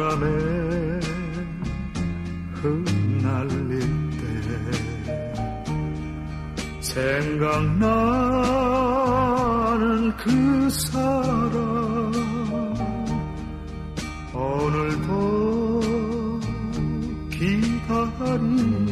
바람에 흩날릴 때 생각나는 그 사람 오늘도 기다리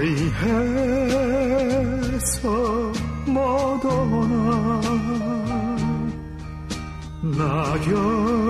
어이해서 못 오나 낙엽